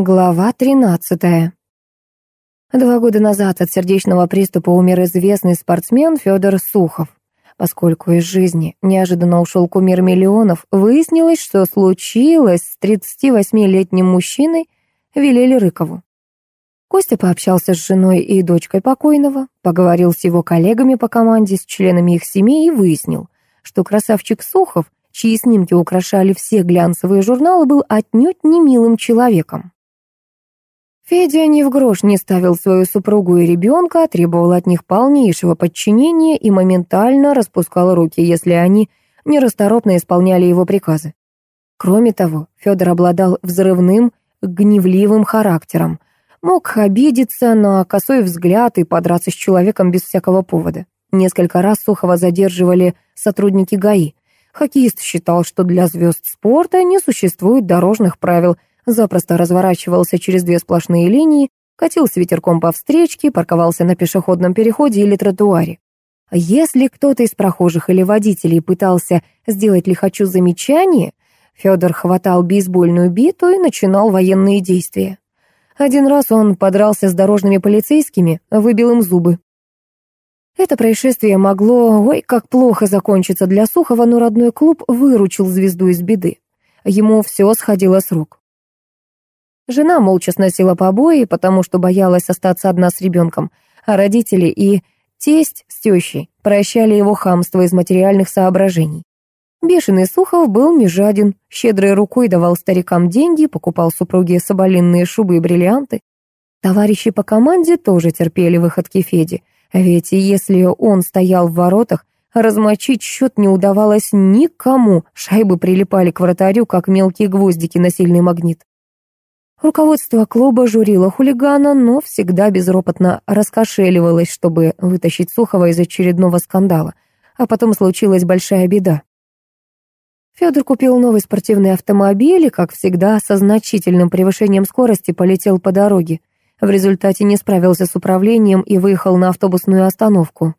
Глава 13. Два года назад от сердечного приступа умер известный спортсмен Федор Сухов. Поскольку из жизни неожиданно ушел кумир миллионов, выяснилось, что случилось с 38-летним мужчиной Вилели Рыкову. Костя пообщался с женой и дочкой покойного, поговорил с его коллегами по команде, с членами их семей и выяснил, что красавчик Сухов, чьи снимки украшали все глянцевые журналы, был отнюдь не милым человеком. Федя ни в грош не ставил свою супругу и ребенка, требовал от них полнейшего подчинения и моментально распускал руки, если они нерасторопно исполняли его приказы. Кроме того, Федор обладал взрывным, гневливым характером, мог обидеться на косой взгляд и подраться с человеком без всякого повода. Несколько раз Сухова задерживали сотрудники ГАИ. Хоккеист считал, что для звезд спорта не существует дорожных правил – запросто разворачивался через две сплошные линии, катил с ветерком по встречке, парковался на пешеходном переходе или тротуаре. Если кто-то из прохожих или водителей пытался сделать лихачу замечание, Федор хватал бейсбольную биту и начинал военные действия. Один раз он подрался с дорожными полицейскими, выбил им зубы. Это происшествие могло, ой, как плохо закончиться для Сухова, но родной клуб выручил звезду из беды. Ему все сходило с рук. Жена молча сносила побои, потому что боялась остаться одна с ребенком, а родители и тесть с тещей прощали его хамство из материальных соображений. Бешеный Сухов был не жаден, щедрой рукой давал старикам деньги, покупал супруге соболинные шубы и бриллианты. Товарищи по команде тоже терпели выходки Феди, ведь если он стоял в воротах, размочить счет не удавалось никому, шайбы прилипали к вратарю, как мелкие гвоздики на сильный магнит. Руководство клуба журило хулигана, но всегда безропотно раскошеливалось, чтобы вытащить Сухова из очередного скандала. А потом случилась большая беда. Федор купил новый спортивный автомобиль и, как всегда, со значительным превышением скорости полетел по дороге. В результате не справился с управлением и выехал на автобусную остановку.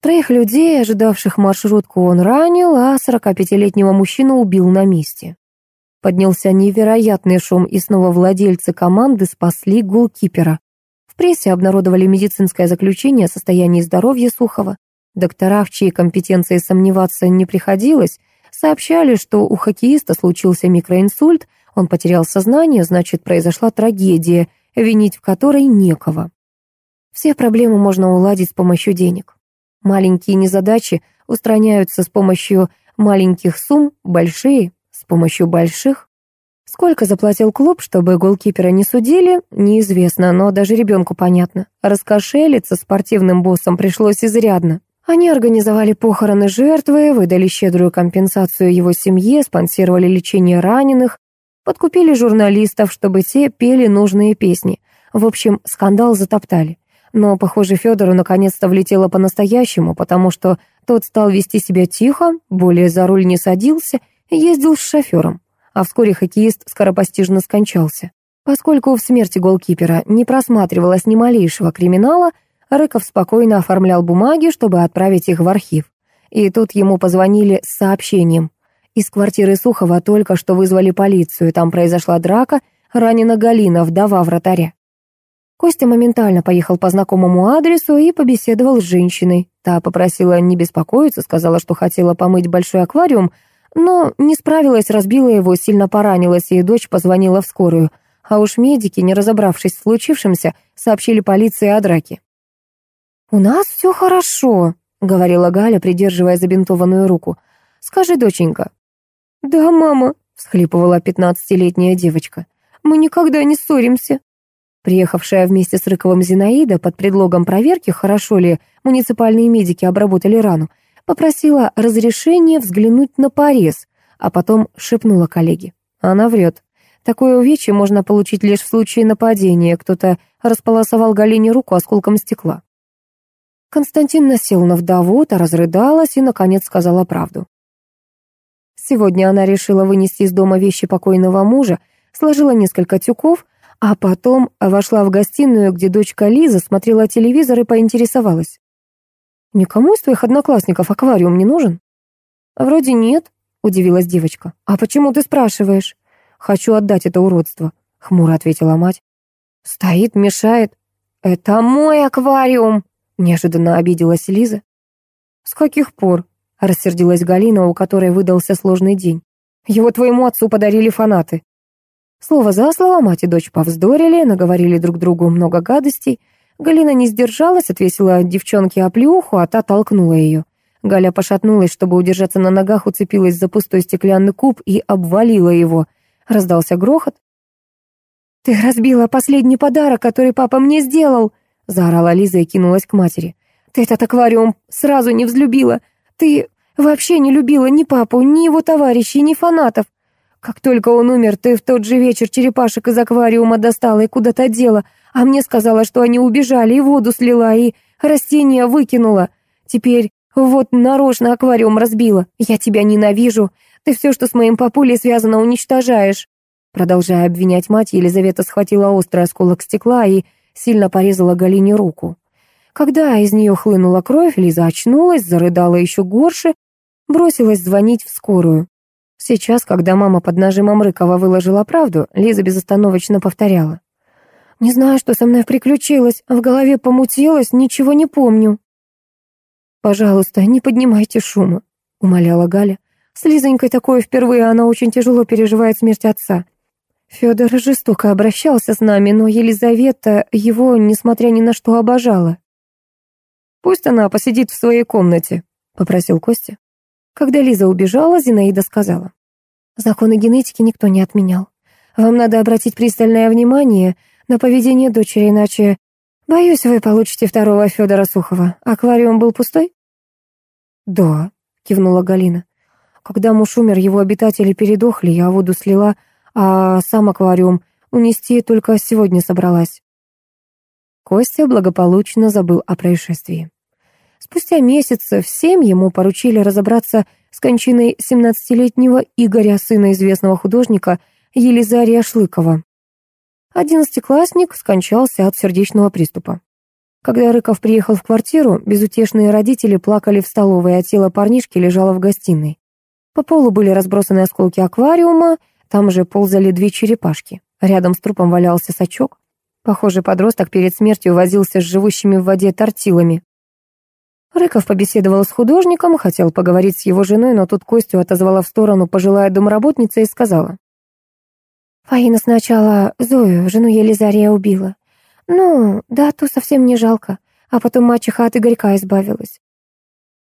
Троих людей, ожидавших маршрутку, он ранил, а 45-летнего мужчину убил на месте. Поднялся невероятный шум, и снова владельцы команды спасли голкипера. В прессе обнародовали медицинское заключение о состоянии здоровья Сухова. Доктора, в чьей компетенции сомневаться не приходилось, сообщали, что у хоккеиста случился микроинсульт, он потерял сознание, значит, произошла трагедия, винить в которой некого. Все проблемы можно уладить с помощью денег. Маленькие незадачи устраняются с помощью маленьких сумм, большие помощью больших? Сколько заплатил клуб, чтобы голкипера не судили, неизвестно, но даже ребенку понятно. Раскошелиться спортивным боссом пришлось изрядно. Они организовали похороны жертвы, выдали щедрую компенсацию его семье, спонсировали лечение раненых, подкупили журналистов, чтобы те пели нужные песни. В общем, скандал затоптали. Но, похоже, Федору наконец-то влетело по-настоящему, потому что тот стал вести себя тихо, более за руль не садился ездил с шофером, а вскоре хоккеист скоропостижно скончался. Поскольку в смерти голкипера не просматривалось ни малейшего криминала, Рыков спокойно оформлял бумаги, чтобы отправить их в архив. И тут ему позвонили с сообщением. Из квартиры Сухова только что вызвали полицию, там произошла драка, ранена Галина, вдова вратаря. Костя моментально поехал по знакомому адресу и побеседовал с женщиной. Та попросила не беспокоиться, сказала, что хотела помыть большой аквариум, но не справилась, разбила его, сильно поранилась, и дочь позвонила в скорую. А уж медики, не разобравшись в случившемся, сообщили полиции о драке. «У нас все хорошо», — говорила Галя, придерживая забинтованную руку. «Скажи, доченька». «Да, мама», — всхлипывала пятнадцатилетняя девочка. «Мы никогда не ссоримся». Приехавшая вместе с Рыковым Зинаида под предлогом проверки, хорошо ли муниципальные медики обработали рану, Попросила разрешения взглянуть на порез, а потом шепнула коллеге. Она врет. Такое увечье можно получить лишь в случае нападения. Кто-то располосовал Галине руку осколком стекла. Константин насел на вдову, та разрыдалась и, наконец, сказала правду. Сегодня она решила вынести из дома вещи покойного мужа, сложила несколько тюков, а потом вошла в гостиную, где дочка Лиза смотрела телевизор и поинтересовалась. «Никому из твоих одноклассников аквариум не нужен?» «Вроде нет», — удивилась девочка. «А почему ты спрашиваешь?» «Хочу отдать это уродство». хмуро ответила мать. «Стоит, мешает». «Это мой аквариум!» — неожиданно обиделась Лиза. «С каких пор?» — рассердилась Галина, у которой выдался сложный день. «Его твоему отцу подарили фанаты». Слово за слово мать и дочь повздорили, наговорили друг другу много гадостей. Галина не сдержалась, отвесила девчонке оплеуху, а та толкнула ее. Галя пошатнулась, чтобы удержаться на ногах, уцепилась за пустой стеклянный куб и обвалила его. Раздался грохот. «Ты разбила последний подарок, который папа мне сделал!» заорала Лиза и кинулась к матери. «Ты этот аквариум сразу не взлюбила. Ты вообще не любила ни папу, ни его товарищей, ни фанатов. Как только он умер, ты в тот же вечер черепашек из аквариума достала и куда-то дела, а мне сказала, что они убежали, и воду слила, и растения выкинула. Теперь вот нарочно аквариум разбила. Я тебя ненавижу. Ты все, что с моим папулей связано, уничтожаешь. Продолжая обвинять мать, Елизавета схватила острый осколок стекла и сильно порезала Галине руку. Когда из нее хлынула кровь, Лиза очнулась, зарыдала еще горше, бросилась звонить в скорую. Сейчас, когда мама под нажимом Рыкова выложила правду, Лиза безостановочно повторяла. «Не знаю, что со мной приключилось, в голове помутилось, ничего не помню». «Пожалуйста, не поднимайте шума», — умоляла Галя. «С Лизонькой такое впервые, она очень тяжело переживает смерть отца. Федор жестоко обращался с нами, но Елизавета его, несмотря ни на что, обожала. «Пусть она посидит в своей комнате», — попросил Костя. Когда Лиза убежала, Зинаида сказала. «Законы генетики никто не отменял. Вам надо обратить пристальное внимание на поведение дочери, иначе, боюсь, вы получите второго Федора Сухова. Аквариум был пустой?» «Да», — кивнула Галина. «Когда муж умер, его обитатели передохли, я воду слила, а сам аквариум унести только сегодня собралась». Костя благополучно забыл о происшествии. Спустя месяцев семь ему поручили разобраться с кончиной 17-летнего Игоря, сына известного художника Елизария Шлыкова. Одиннадцатиклассник скончался от сердечного приступа. Когда Рыков приехал в квартиру, безутешные родители плакали в столовой, а тело парнишки лежало в гостиной. По полу были разбросаны осколки аквариума, там же ползали две черепашки. Рядом с трупом валялся сачок. Похоже, подросток перед смертью возился с живущими в воде тортилами. Рыков побеседовал с художником, хотел поговорить с его женой, но тут Костю отозвала в сторону пожилая домработница и сказала. «Фаина сначала Зою, жену Елизария, убила. Ну, да, ту совсем не жалко. А потом мачеха от Игорька избавилась.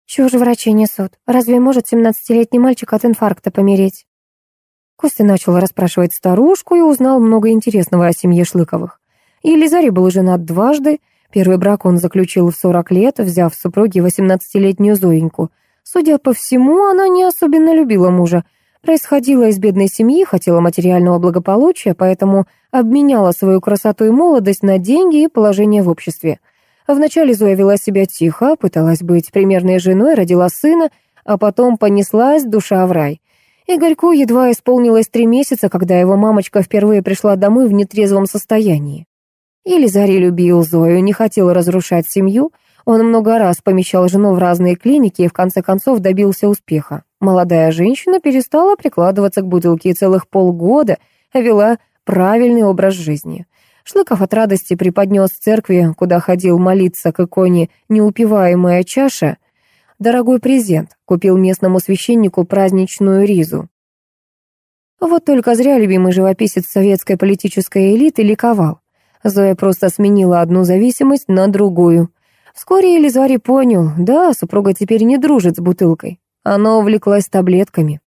Чего же врачи несут? Разве может семнадцатилетний мальчик от инфаркта помереть? Костя начал расспрашивать старушку и узнал много интересного о семье Шлыковых. Елизарий был женат дважды. Первый брак он заключил в 40 лет, взяв в супруги 18-летнюю Зоеньку. Судя по всему, она не особенно любила мужа, Происходила из бедной семьи, хотела материального благополучия, поэтому обменяла свою красоту и молодость на деньги и положение в обществе. Вначале Зоя вела себя тихо, пыталась быть примерной женой, родила сына, а потом понеслась душа в рай. Игорьку едва исполнилось три месяца, когда его мамочка впервые пришла домой в нетрезвом состоянии. Елизарий любил Зою, не хотел разрушать семью, он много раз помещал жену в разные клиники и в конце концов добился успеха. Молодая женщина перестала прикладываться к бутылке целых полгода вела правильный образ жизни. Шлыков от радости преподнес церкви, куда ходил молиться к иконе «Неупиваемая чаша», дорогой презент, купил местному священнику праздничную ризу. Вот только зря любимый живописец советской политической элиты ликовал. Зоя просто сменила одну зависимость на другую. Вскоре Елизарий понял, да, супруга теперь не дружит с бутылкой. Она увлеклась таблетками.